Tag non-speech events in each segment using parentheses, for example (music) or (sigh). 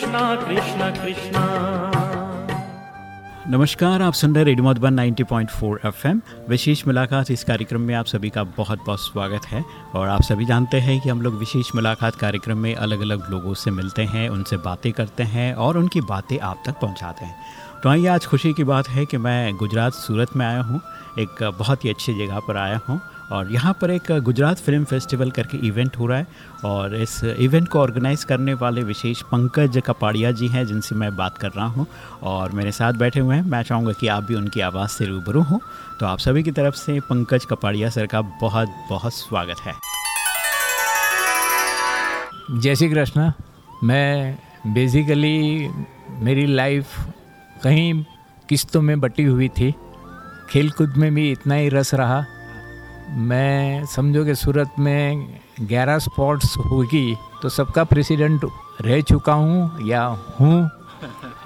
कृष्णा, कृष्ण, कृष्णा। नमस्कार, आप सुन रहे रेडियो मधुबन 90.4 एफएम। विशेष मुलाकात इस कार्यक्रम में आप सभी का बहुत बहुत स्वागत है और आप सभी जानते हैं कि हम लोग विशेष मुलाकात कार्यक्रम में अलग अलग लोगों से मिलते हैं, उनसे बातें करते हैं और उनकी बातें आप तक पहुंचाते हैं। तो आइए, आज खुशी की बात है कि मैं गुजरात, सूरत में आया हूँ, एक बहुत ही अच्छी जगह पर आया हूँ। और यहाँ पर एक गुजरात फ़िल्म फेस्टिवल करके इवेंट हो रहा है और इस इवेंट को ऑर्गेनाइज़ करने वाले विशेष पंकज कपाड़िया जी हैं, जिनसे मैं बात कर रहा हूँ और मेरे साथ बैठे हुए हैं। मैं चाहूँगा कि आप भी उनकी आवाज़ से रूबरू हों। तो आप सभी की तरफ़ से पंकज कपाड़िया सर का बहुत बहुत स्वागत है। जय श्री कृष्ण। मैं बेसिकली मेरी लाइफ कहीं किस्तों में बटी हुई थी। खेल कूद में भी इतना ही रस रहा। मैं समझो कि सूरत में ग्यारह स्पोर्ट्स होगी तो सबका प्रेसिडेंट रह चुका हूँ या हूँ।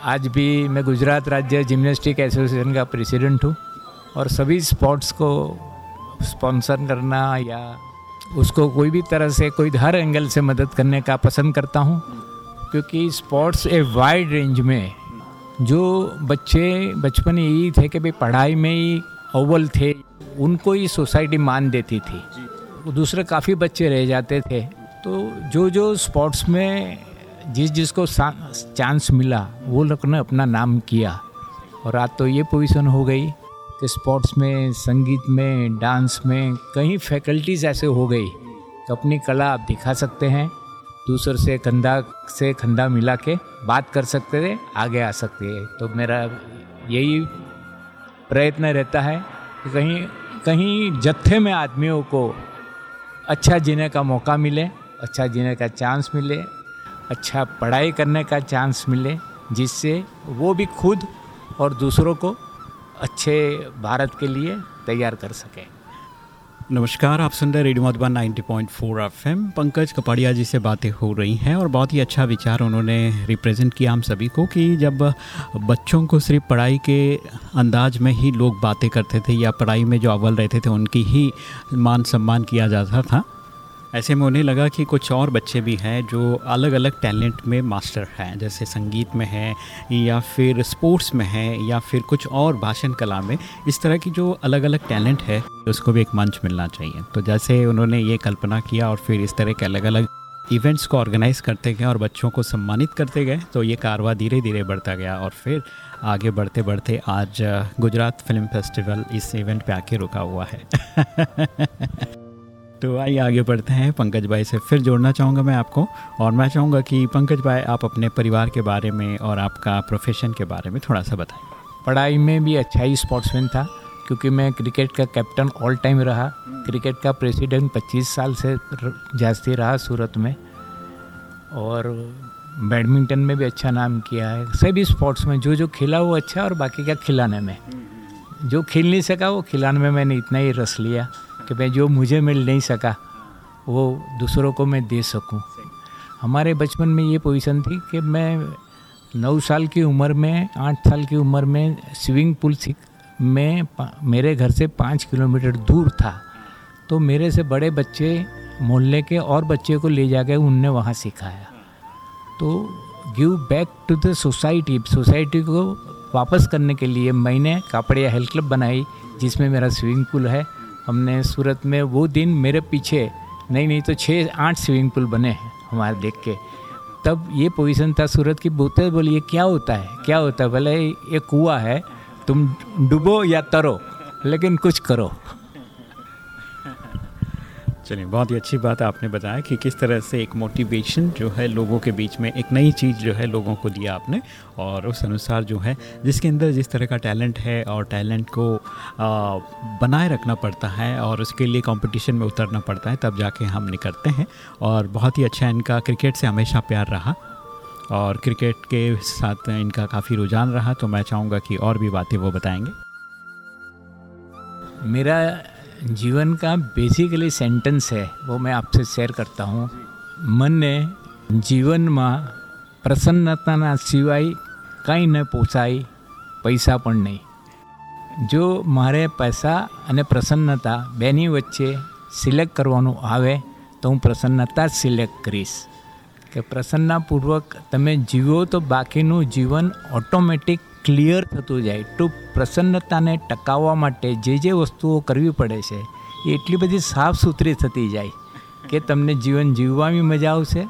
आज भी मैं गुजरात राज्य जिम्नास्टिक एसोसिएशन का प्रेसिडेंट हूँ और सभी स्पोर्ट्स को स्पॉन्सर करना या उसको कोई भी तरह से, कोई हर एंगल से मदद करने का पसंद करता हूँ। क्योंकि स्पोर्ट्स ए वाइड रेंज में, जो बच्चे बचपन यही थे कि भाई पढ़ाई में ही अव्वल थे उनको ही सोसाइटी मान देती थी। दूसरे काफ़ी बच्चे रह जाते थे। तो जो जो स्पोर्ट्स में जिस जिसको चांस मिला वो लोग ने अपना नाम किया। और आज तो ये पोजीशन हो गई कि स्पोर्ट्स में संगीत में डांस में कई फैकल्टीज़ ऐसे हो गई कि अपनी कला आप दिखा सकते हैं दूसर से कंधा से कंधा मिला के बात कर सकते थे आगे आ सकते हैं तो मेरा यही प्रयत्न रहता है कि कहीं कहीं जत्थे में आदमियों को अच्छा जीने का मौका मिले अच्छा जीने का चांस मिले अच्छा पढ़ाई करने का चांस मिले, जिससे वो भी खुद और दूसरों को अच्छे भारत के लिए तैयार कर सकें। नमस्कार, आप सुन रहे रेडियो मधुबन 90.4 पॉइंट पंकज कपाड़िया जी से बातें हो रही हैं और बहुत ही अच्छा विचार उन्होंने रिप्रेजेंट किया हम सभी को कि जब बच्चों को सिर्फ़ पढ़ाई के अंदाज में ही लोग बातें करते थे या पढ़ाई में जो अव्वल रहते थे, उनकी ही मान सम्मान किया जाता था। ऐसे में उन्हें लगा कि कुछ और बच्चे भी हैं जो अलग अलग टैलेंट में मास्टर हैं, जैसे संगीत में हैं, या फिर स्पोर्ट्स में हैं, या फिर कुछ और भाषण कला में। इस तरह की जो अलग अलग टैलेंट है, उसको भी एक मंच मिलना चाहिए। तो जैसे उन्होंने ये कल्पना किया और फिर इस तरह के अलग अलग इवेंट्स को ऑर्गेनाइज करते गए और बच्चों को सम्मानित करते गए तो ये कारवा धीरे धीरे बढ़ता गया और फिर आगे बढ़ते बढ़ते आज, गुजरात फ़िल्म फेस्टिवल इस इवेंट पे आके रुका हुआ है। (laughs) तो आइए आगे बढ़ते हैं। पंकज भाई से फिर जोड़ना चाहूँगा मैं आपको। और मैं चाहूँगा कि पंकज भाई आप अपने परिवार के बारे में और आपका प्रोफेशन के बारे में थोड़ा सा बताएँ। पढ़ाई में भी अच्छा ही स्पोर्ट्समैन था, क्योंकि मैं क्रिकेट का कैप्टन ऑल टाइम रहा। क्रिकेट का प्रेसिडेंट 25 साल से जास्ती रहा सूरत में। और बैडमिंटन में भी अच्छा नाम किया है। सभी स्पोर्ट्स में जो जो खेला वो अच्छा और बाकी का खिलाने में। जो खेल नहीं सका वो खिलाने में मैंने इतना ही रस लिया। कि मैं जो मुझे मिल नहीं सका, वो दूसरों को मैं दे सकूँ। हमारे बचपन में ये पोजीशन थी कि मैं नौ साल की उम्र में, आठ साल की उम्र में स्विमिंग पूल सीख मैं मेरे घर से पाँच किलोमीटर दूर था। तो मेरे से बड़े बच्चे मोहल्ले के और बच्चे को ले जाकर उनने वहाँ सिखाया। तो give back to the society society को वापस करने के लिए मैंने कापड़िया हेल्थ क्लब बनाई, जिसमें मेरा स्विमिंग पूल है। हमने सूरत में वो दिन मेरे पीछे, नहीं नहीं तो छः आठ स्विमिंग पूल बने हैं हमारे देख के। तब ये पोजीशन था सूरत की बोतल बोलिए, क्या होता है? क्या होता है? भले ये कुआ है, तुम डूबो या तरो, लेकिन कुछ करो। चलिए, बहुत ही अच्छी बात आपने बताया कि किस तरह से एक मोटिवेशन जो है लोगों के बीच में, एक नई चीज़ जो है लोगों को दिया आपने और उस अनुसार जो है, जिसके अंदर जिस तरह का टैलेंट है और टैलेंट को बनाए रखना पड़ता है और उसके लिए कंपटीशन में उतरना पड़ता है, तब जाके हम निकलते हैं और बहुत ही अच्छा इनका क्रिकेट से हमेशा प्यार रहा और क्रिकेट के साथ इनका काफ़ी रुझान रहा तो मैं चाहूँगा कि और भी बातें वो बताएँगे। मेरा जीवन का बेसिकली सेंटेंस है वो मैं आपसे શેર કરતા હું મને જીવનમાં પ્રસન્નતાના સિવાય કંઈ ન પોસાય પૈસા પણ નહીં જો મારે પૈસા અને પ્રસન્નતા બેની વચ્ચે સિલેક્ટ કરવાનું આવે તો હું પ્રસન્નતા જ સિલેક્ટ કરીશ કે પ્રસન્નપૂર્વક તમે જીવો તો બાકીનું જીવન ઓટોમેટિક ક્લિયર થતું જાય તો પ્રસન્નતાને ટકાવવા માટે જે જે વસ્તુઓ કરવી પડે છે એ એટલી બધી સાફ સુથરી થતી જાય કે તમને જીવન જીવવાની મજા આવશે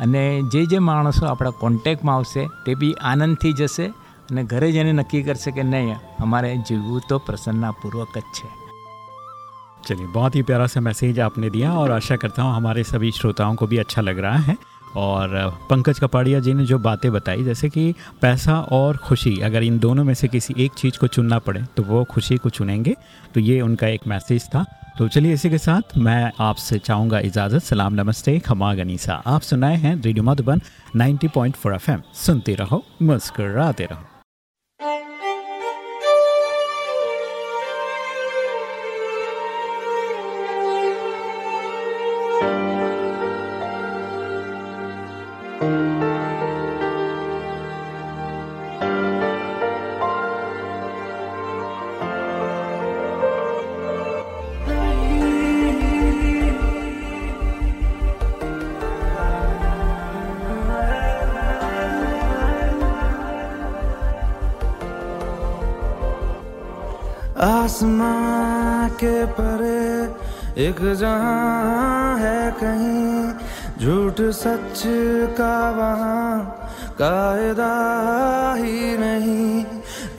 અને જે જે માણસો આપણા કોન્ટેક્ટમાં આવશે તે બી આનંદથી જશે અને ઘરે જઈને નક્કી કરશે કે નહીં અમારે જીવવું તો પ્રસન્નપૂર્વક જ છે चलिए बहुत ही प्यारा सा मैसेज आपने दिया और आशा करता हूँ हमारे सभी श्रोताओं को भी अच्छा लग रहा है और पंकज कपाड़िया जी ने जो बातें बताई, जैसे कि पैसा और खुशी, अगर इन दोनों में से किसी एक चीज़ को चुनना पड़े तो वो खुशी को चुनेंगे। तो ये उनका एक मैसेज था। तो चलिए इसी के साथ मैं आपसे चाहूँगा इजाज़त। सलाम, नमस्ते, खमा गनीसा। आप सुनाए हैं रेडियो मधुबन 90.4 एफएम। सुनते रहो, मुस्कराते रहो। आसमां के परे एक जहाँ है कहीं झूठ सच का वहाँ कायदा ही नहीं।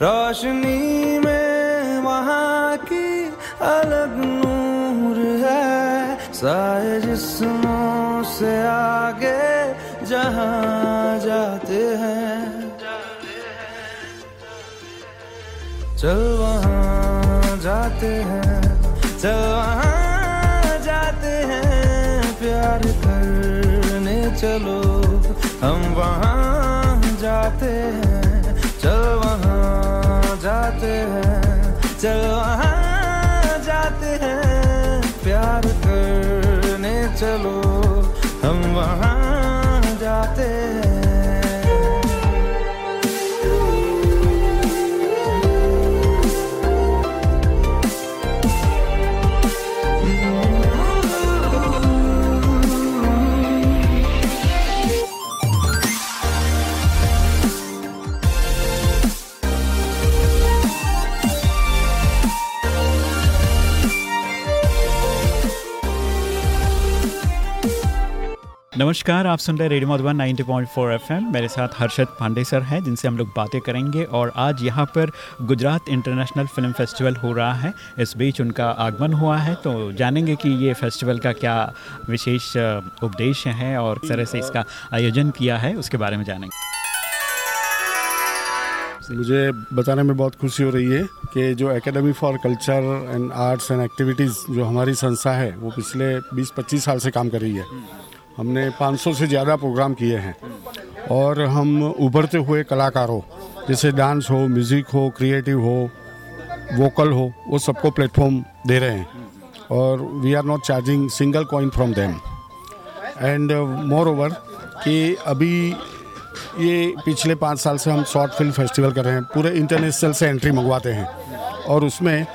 रोशनी में वहाँ की अलग नूर है। सारे जिस्मों से आगे जहाँ जाते हैं। चल वहाँ जाते हैं। चल वहाँ जाते हैं। चल वहाँ जाते हैं। चल वहाँ जाते हैं। प्यार करने चलो। हम वहाँ नमस्कार, आप सुन रहे रेडियो मधुबन 90.4 एफएम। मेरे साथ हर्षद पांडे सर हैं, जिनसे हम लोग बातें करेंगे और आज यहाँ पर गुजरात इंटरनेशनल फ़िल्म फेस्टिवल हो रहा है। इस बीच उनका आगमन हुआ है तो जानेंगे कि ये फेस्टिवल का क्या विशेष उपदेश है और किस तरह से इसका आयोजन किया है, उसके बारे में जानेंगे। मुझे बताने में बहुत खुशी हो रही है कि जो academy for culture and arts and activities जो हमारी संस्था है, वो पिछले 20-25 साल से काम कर रही है। हमने 500 से ज़्यादा प्रोग्राम किए हैं। और हम उभरते हुए कलाकारों जैसे डांस हो, म्यूज़िक हो, क्रिएटिव हो, वोकल हो, वो सबको प्लेटफॉर्म दे रहे हैं। और we are not charging single coin from them and moreover कि अभी ये पिछले पाँच साल से हम शॉर्ट फ़िल्म फेस्टिवल कर रहे हैं, पूरे इंटरनेशनल से एंट्री मंगवाते हैं। और उसमें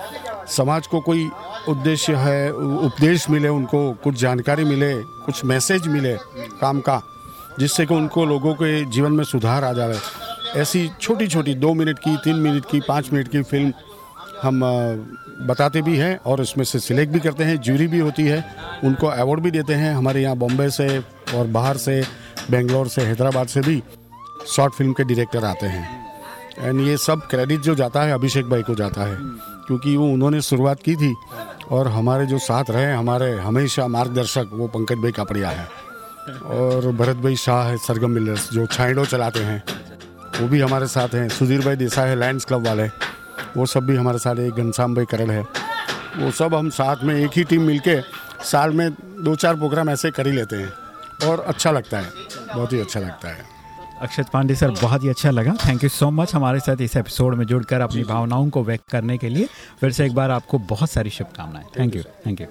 समाज को कोई उद्देश्य है उपदेश मिले, उनको कुछ जानकारी मिले, कुछ मैसेज मिले काम का, जिससे कि उनको लोगों के जीवन में सुधार आ जाए ऐसी छोटी छोटी दो मिनट की, तीन मिनट की, पाँच मिनट की फ़िल्म हम बताते भी हैं और उसमें से सिलेक्ट भी करते हैं जूरी भी होती है, उनको अवार्ड भी देते हैं, हमारे यहाँ बॉम्बे से और बाहर से, बेंगलोर से, हैदराबाद से भी शॉर्ट फ़िल्म के डायरेक्टर आते हैं। एंड ये सब क्रेडिट जो जाता है, अभिषेक भाई को जाता है। क्योंकि वो उन्होंने शुरुआत की थी और हमारे जो साथ रहे, हमारे हमेशा मार्गदर्शक वो पंकज भाई कापड़िया है। और भरत भाई शाह है, सरगम मिलर्स जो छाइडो चलाते हैं, वो भी हमारे साथ हैं। सुधीर भाई देसाई है लायंस क्लब वाले, वो सब भी हमारे साथ है घनश्याम भाई करल है। वो सब हम साथ में एक ही टीम मिलके साल में दो चार प्रोग्राम ऐसे कर ही लेते हैं। और अच्छा लगता है, बहुत ही अच्छा लगता है। अक्षत पांडे सर बहुत ही अच्छा लगा। थैंक यू सो मच हमारे साथ इस एपिसोड में जुड़कर अपनी भावनाओं को व्यक्त करने के लिए। फिर से एक बार आपको बहुत सारी शुभकामनाएँ। थैंक यू थैंक यू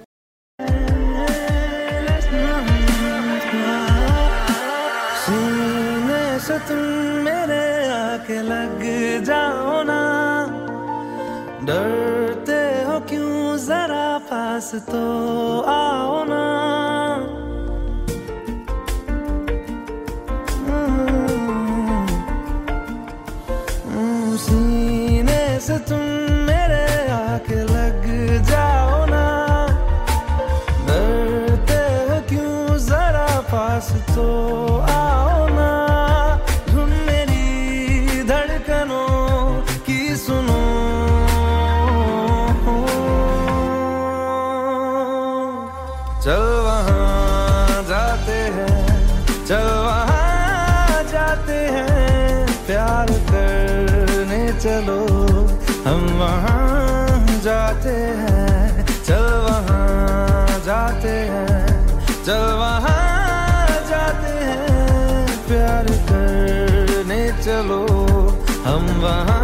तुम मेरे आके लग जाओ ना। डरते हो क्यों? जरा पास तो आओ ना। चलो, हम वहाँ जाते हैं। चल वहाँ जाते हैं। चल वहाँ जाते हैं। प्यार करने चलो, हम वहाँ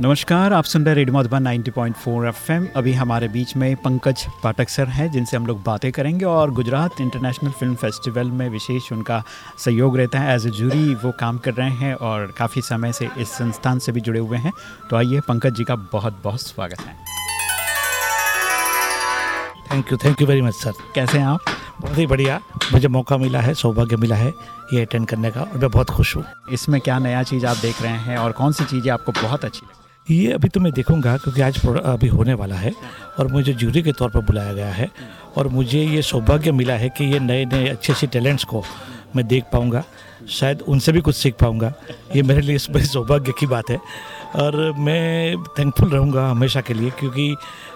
नमस्कार आप सुन रहे रेडियो मधुबन 90.4 एफएम। अभी हमारे बीच में पंकज पाठक सर हैं जिनसे हम लोग बातें करेंगे और गुजरात इंटरनेशनल फ़िल्म फेस्टिवल में विशेष उनका सहयोग रहता है। एज ए जूरी वो काम कर रहे हैं और काफ़ी समय से इस संस्थान से भी जुड़े हुए हैं। तो आइए पंकज जी का बहुत बहुत स्वागत है। Thank you thank you very much sir कैसे हैं आप? बहुत ही बढ़िया। मुझे मौका मिला है सौभाग्य मिला है ये अटेंड करने का और मैं बहुत खुश हूँ। इसमें क्या नया चीज़ आप देख रहे हैं और कौन सी चीज़ें आपको बहुत अच्छी लगी? ये अभी तो मैं देखूँगा, क्योंकि आज अभी होने वाला है और मुझे जूरी के तौर पर बुलाया गया है और मुझे ये सौभाग्य मिला है कि ये नए नए अच्छे अच्छे टैलेंट्स को मैं देख पाऊँगा, शायद उनसे भी कुछ सीख पाऊँगा। ये मेरे लिए इस बड़े सौभाग्य की बात है और मैं थैंकफुल रहूँगा हमेशा के लिए, क्योंकि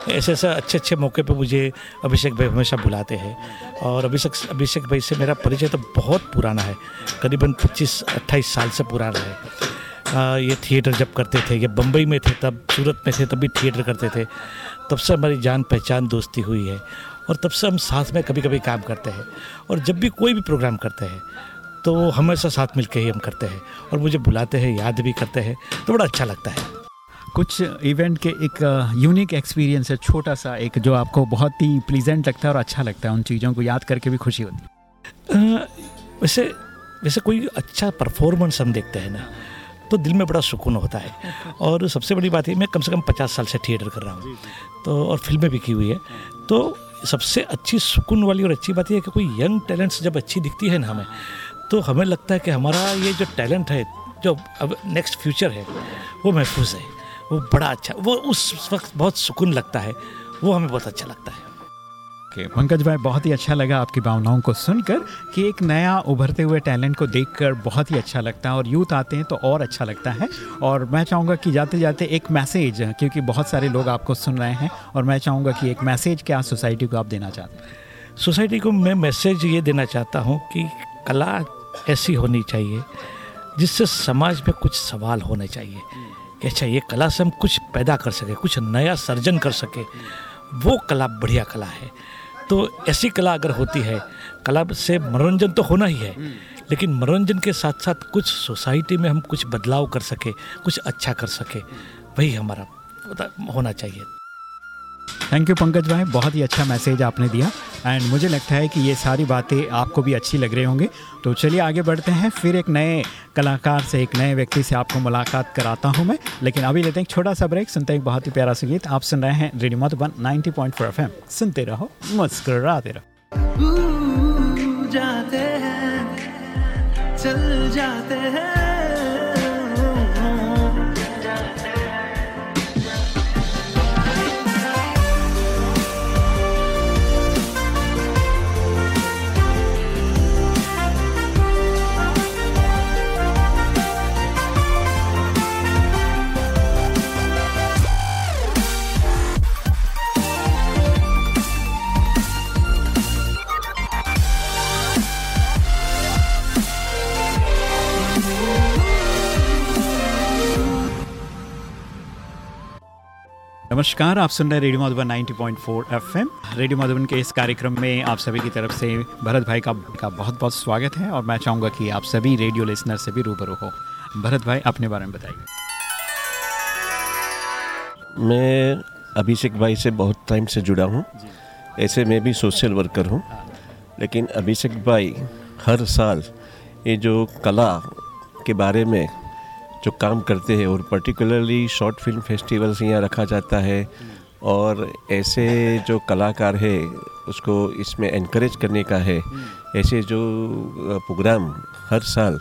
ऐसे ऐसे अच्छे अच्छे मौके पे मुझे अभिषेक भाई हमेशा बुलाते हैं और अभिषेक अभिषेक भाई से मेरा परिचय तो बहुत पुराना है, करीबन 25-28 साल से पुराना है। आ, ये थिएटर जब करते थे ये बम्बई में थे तब सूरत में थे तब भी थिएटर करते थे। तब से हमारी जान पहचान दोस्ती हुई है और तब से हम साथ में कभी कभी काम करते हैं और जब भी कोई भी प्रोग्राम करते हैं तो हमेशा साथ मिलकर ही हम करते हैं और मुझे बुलाते हैं याद भी करते हैं तो बड़ा अच्छा लगता है। कुछ इवेंट के एक यूनिक एक्सपीरियंस है छोटा सा एक जो आपको बहुत ही प्लीजेंट लगता है और अच्छा लगता है उन चीज़ों को याद करके भी खुशी होती है। वैसे वैसे कोई अच्छा परफॉर्मेंस हम देखते हैं ना तो दिल में बड़ा सुकून होता है। (laughs) और सबसे बड़ी बात है मैं कम से कम पचास साल से थिएटर कर रहा हूँ। तो और फ़िल्में भी की हुई है। तो सबसे अच्छी सुकून वाली और अच्छी बात यह है कि कोई यंग टैलेंट्स जब अच्छी दिखती है ना हमें तो हमें लगता है कि हमारा ये जो टैलेंट है जो अब नेक्स्ट फ्यूचर है वो महफूज है। वो बड़ा अच्छा वो उस वक्त बहुत सुकून लगता है वो हमें बहुत अच्छा लगता है। ओके पंकज भाई बहुत ही अच्छा लगा आपकी भावनाओं को सुनकर कि एक नया उभरते हुए टैलेंट को देखकर बहुत ही अच्छा लगता है और यूथ आते हैं तो और अच्छा लगता है। और मैं चाहूँगा कि जाते जाते एक मैसेज क्योंकि बहुत सारे लोग आपको सुन रहे हैं और मैं चाहूँगा कि एक मैसेज क्या सोसाइटी को आप देना चाहते हैं? सोसाइटी को मैं मैसेज ये देना चाहता हूँ कि कला ऐसी होनी चाहिए जिससे समाज में कुछ सवाल होने चाहिए। कि अच्छा ये कला से हम कुछ पैदा कर सके कुछ नया सर्जन कर सके। वो कला बढ़िया कला है। तो ऐसी कला अगर होती है कला से मनोरंजन तो होना ही है लेकिन मनोरंजन के साथ साथ कुछ सोसाइटी में हम कुछ बदलाव कर सके कुछ अच्छा कर सके वही हमारा होना चाहिए। थैंक यू पंकज भाई। बहुत ही अच्छा मैसेज आपने दिया। एंड मुझे लगता है कि ये सारी बातें आपको भी अच्छी लग रही होंगी। तो चलिए आगे बढ़ते हैं। फिर एक नए कलाकार से, एक नए व्यक्ति से आपको मुलाकात कराता हूँ मैं। लेकिन अभी लेते हैं छोटा सा ब्रेक सुनते हैं बहुत ही प्यारा संगीत आप सुन रहे हैं रेडियो मधुबन 90.4 एफएम। सुनते रहो, मुस्कुराते रहो। जाते हैं, चल जाते हैं। नमस्कार आप सुन रहे radio Madhuban 90.4 FM. Radio Madhuban के इस कार्यक्रम में आप सभी की तरफ़ से भरत भाई का, का बहुत बहुत स्वागत है और मैं चाहूँगा कि आप सभी रेडियो लिसनर से भी रूबरू हो। भरत भाई अपने बारे में बताइए। मैं अभिषेक भाई से बहुत टाइम से जुड़ा हूँ। ऐसे मैं भी सोशल वर्कर हूँ। लेकिन अभिषेक भाई हर साल ये जो कला के बारे में जो काम करते हैं, और पर्टिकुलरली शॉर्ट फ़िल्म फेस्टिवल्स यहाँ रखा जाता है। और ऐसे जो कलाकार है, उसको इसमें इनक्रेज करने का है। ऐसे जो प्रोग्राम हर साल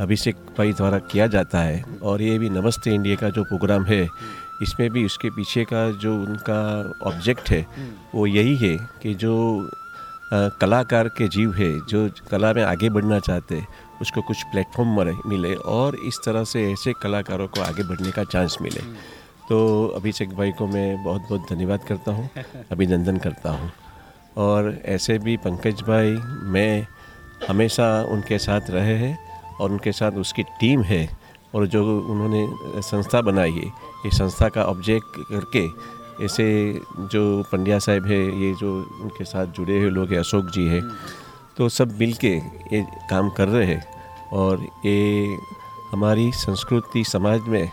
अभिषेक भाई द्वारा किया जाता है। और ये भी नमस्ते इंडिया का जो प्रोग्राम है, इसमें भी उसके पीछे का जो उनका ऑब्जेक्ट है, वो यही है कि जो कलाकार के जीव है, जो कला में आगे बढ़ना चाहते हैं उसको कुछ प्लेटफॉर्म मिले और इस तरह से ऐसे कलाकारों को आगे बढ़ने का चांस मिले। तो अभिषेक भाई को मैं बहुत बहुत धन्यवाद करता हूँ (laughs) अभिनंदन करता हूँ। और ऐसे भी पंकज भाई मैं हमेशा उनके साथ रहे हैं और उनके साथ उसकी टीम है और जो उन्होंने संस्था बनाई है ये संस्था का ऑब्जेक्ट करके ऐसे जो पंड्या साहब है ये जो उनके साथ जुड़े हुए लोग हैं अशोक जी है तो सब मिल के ये काम कर रहे हैं और ये हमारी संस्कृति समाज में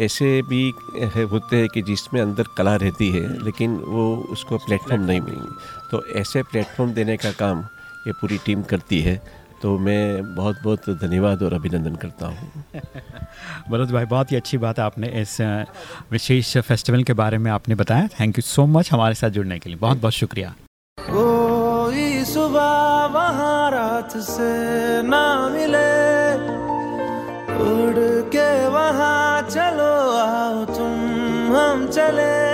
ऐसे भी है होते हैं कि जिसमें अंदर कला रहती है लेकिन वो उसको प्लेटफॉर्म नहीं मिलेंगे। तो ऐसे प्लेटफॉर्म देने का काम ये पूरी टीम करती है। तो मैं बहुत बहुत धन्यवाद और अभिनंदन करता हूँ। (laughs) भरत भाई बहुत ही अच्छी बात है आपने इस विशेष फेस्टिवल के बारे में आपने बताया। थैंक यू सो मच हमारे साथ जुड़ने के लिए। बहुत बहुत शुक्रिया वहाँ रात से ना मिले। उड़ के वहाँ चलो आओ तुम हम चले।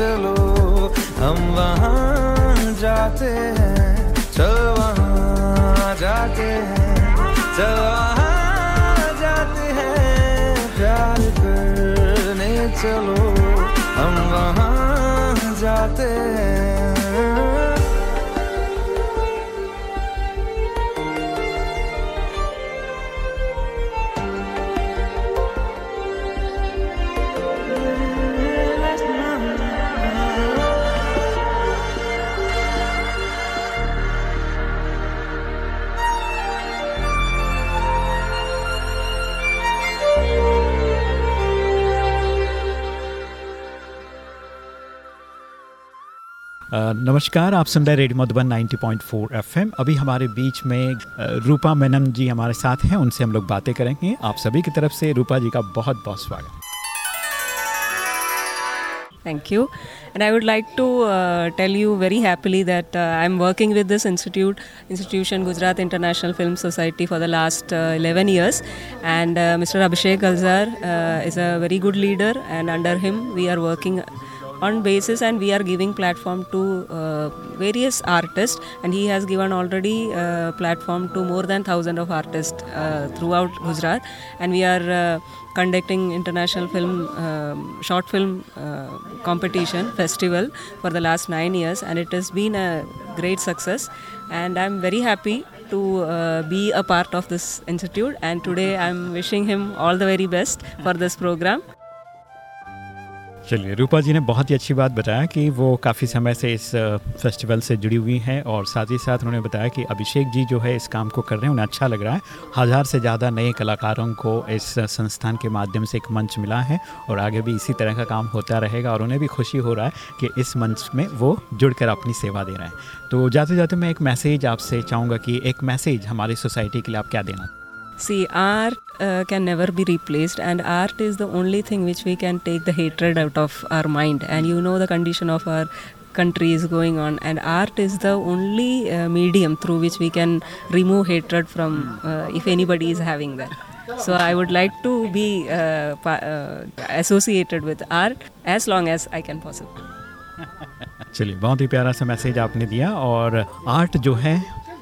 चलो हम वहाँ जाते हैं। नमस्कार आप सुन रहे रेडियो मधुबन 90.4 एफएम अभी हमारे बीच में रूपा मेनन जी हमारे साथ हैं उनसे हम लोग बातें करेंगे आप सभी की तरफ़ से रूपा जी का बहुत बहुत स्वागत Thank you. And I would like to uh, tell you very happily that uh, I'm working with this institute, institution Gujarat International Film Society for the last uh, 11 years. And uh, Mr. Abhishek Alzar uh, is a very good leader, and under him we are working on basis and we are giving platform to uh, various artists and he has given already uh, platform to more than 1000 of artists uh, throughout gujarat and we are uh, conducting international film um, short film uh, competition festival for the last 9 years and it has been a great success and i'm very happy to uh, be a part of this institute and today i'm wishing him all the very best for this program चलिए, रूपा जी ने बहुत ही अच्छी बात बताया कि वो काफ़ी समय से इस फेस्टिवल से जुड़ी हुई हैं और साथ ही साथ उन्होंने बताया कि अभिषेक जी जो है इस काम को कर रहे हैं, उन्हें अच्छा लग रहा है। हज़ार से ज़्यादा नए कलाकारों को इस संस्थान के माध्यम से एक मंच मिला है और आगे भी इसी तरह का काम होता रहेगा और उन्हें भी खुशी हो रहा है कि इस मंच में वो जुड़कर अपनी सेवा दे रहे हैं। तो जाते जाते मैं एक मैसेज आपसे चाहूँगा कि एक मैसेज हमारी सोसाइटी के लिए आप क्या देना See, art uh, can never be replaced, and art is the only thing which we can take the hatred out of our mind. And you know the condition of our country is going on and art is the only uh, medium through which we can remove hatred from uh, if anybody is having that so i would like to be uh, pa- uh, associated with art as long as i can possibly चलिए बहुत ही प्यारा सा message आपने दिया और art जो है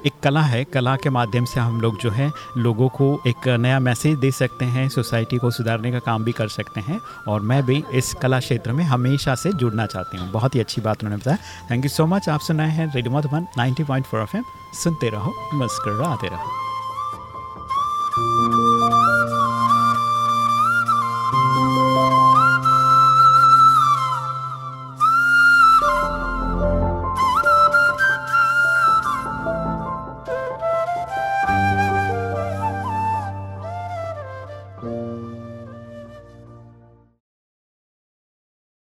एक कला है, कला के माध्यम से हम लोग जो है, लोगों को एक नया मैसेज दे सकते हैं, सोसाइटी को सुधारने का काम भी कर सकते हैं और मैं भी इस कला क्षेत्र में हमेशा से जुड़ना चाहती हूँ। बहुत ही अच्छी बात उन्होंने बताया। थैंक यू सो मच आप सुनाए हैं रेडियो मधुबन 90.4 पॉइंट सुनते रहो मस्कर आते रहो।